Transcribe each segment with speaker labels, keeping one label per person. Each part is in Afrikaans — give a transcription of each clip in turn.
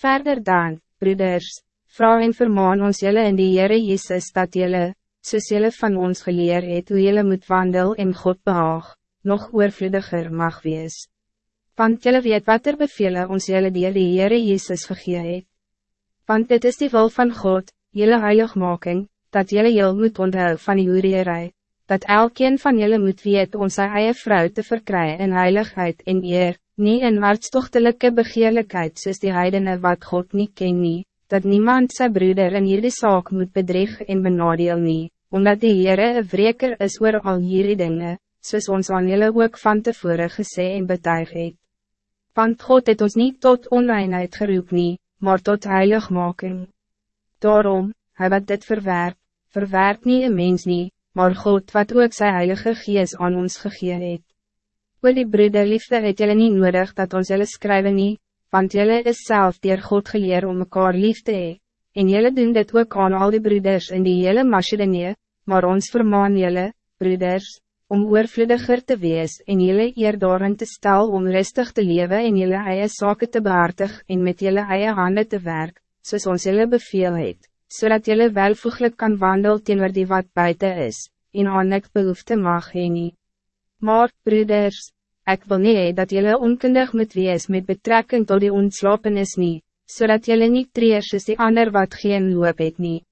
Speaker 1: Verder dan, broeders, vrouw en vermaan ons jullie in die Heere Jezus dat jullie, soos jullie van ons geleer het hoe jullie moet wandel en God behaag, nog oorvloediger mag wees. Want jullie weet wat er bevelen ons jullie die die Heere Jezus gegee het. Want dit is die wil van God, jullie heiligmaking, dat jullie heel moet onthou van die urierij, dat elkeen van jullie moet weet om sy eie vrou te verkrijgen in heiligheid en eer, niet in hartstochtelijke begeerlijkheid soos die heidene wat God niet ken nie, dat niemand zijn broeder in hierdie zaak moet bedreig en benadeel nie, omdat die Heere een wreker is oor al hierdie dinge, soos ons aan jullie ook van tevore gesê en betuig het. Want God het ons niet tot onreinheid geroep nie, maar tot heiligmaking. Daarom, hij wat dit verwerp, verwerp niet een mens nie, maar God wat ook sy heilige gees aan ons gegee het. Oor die broederliefde het jylle nie nodig dat ons jylle skrywe nie, want jylle is zelf dier God geleer om mekaar lief te hee, en jylle doen dit ook aan al die broeders in die hele Macedonië, maar ons vermaan jylle, broeders, om oorvloediger te wees en jylle eer daarin te stel om rustig te leven en jylle eie zaken te behartig en met jylle eie handen te werk, soos ons jylle beveel het zodat so jullie welvoeglijk kan wandelen teenoor die wat buiten is, en aan ek behoefte mag heen nie. Maar, broeders, ik wil niet dat jullie onkundig moet wees met betrekking tot die ontslapenis nie, zodat so jullie niet treers is die ander wat geen loop het nie.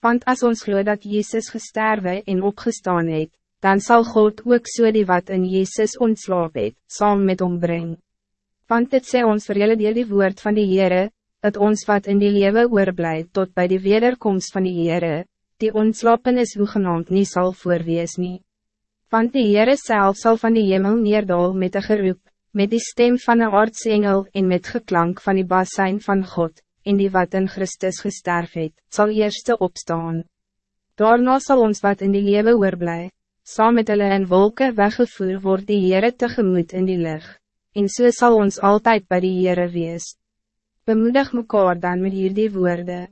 Speaker 1: Want als ons geloof dat Jezus gesterwe en opgestaan het, dan zal God ook so die wat in Jezus ontslaap het, saam met ombring. Want dit sê ons vir julle deel die woord van die Heere, dat ons wat in die lewe oorblij tot bij de wederkomst van die Heere, die ontslapen is hoegenaamd nie sal voorwees nie. Want die Heere self sal van die hemel neerdal met een geroep, met die stem van een aardsengel en met geklank van die basijn van God, en die wat in Christus gesterf het, sal eerste opstaan. Daarna zal ons wat in die lewe oorblij, saam met hulle in wolken weggevoer word die Heere tegemoet in die lucht, en so zal ons altijd bij die Heere wees bemoedig mekaar dan met hierdie woorden.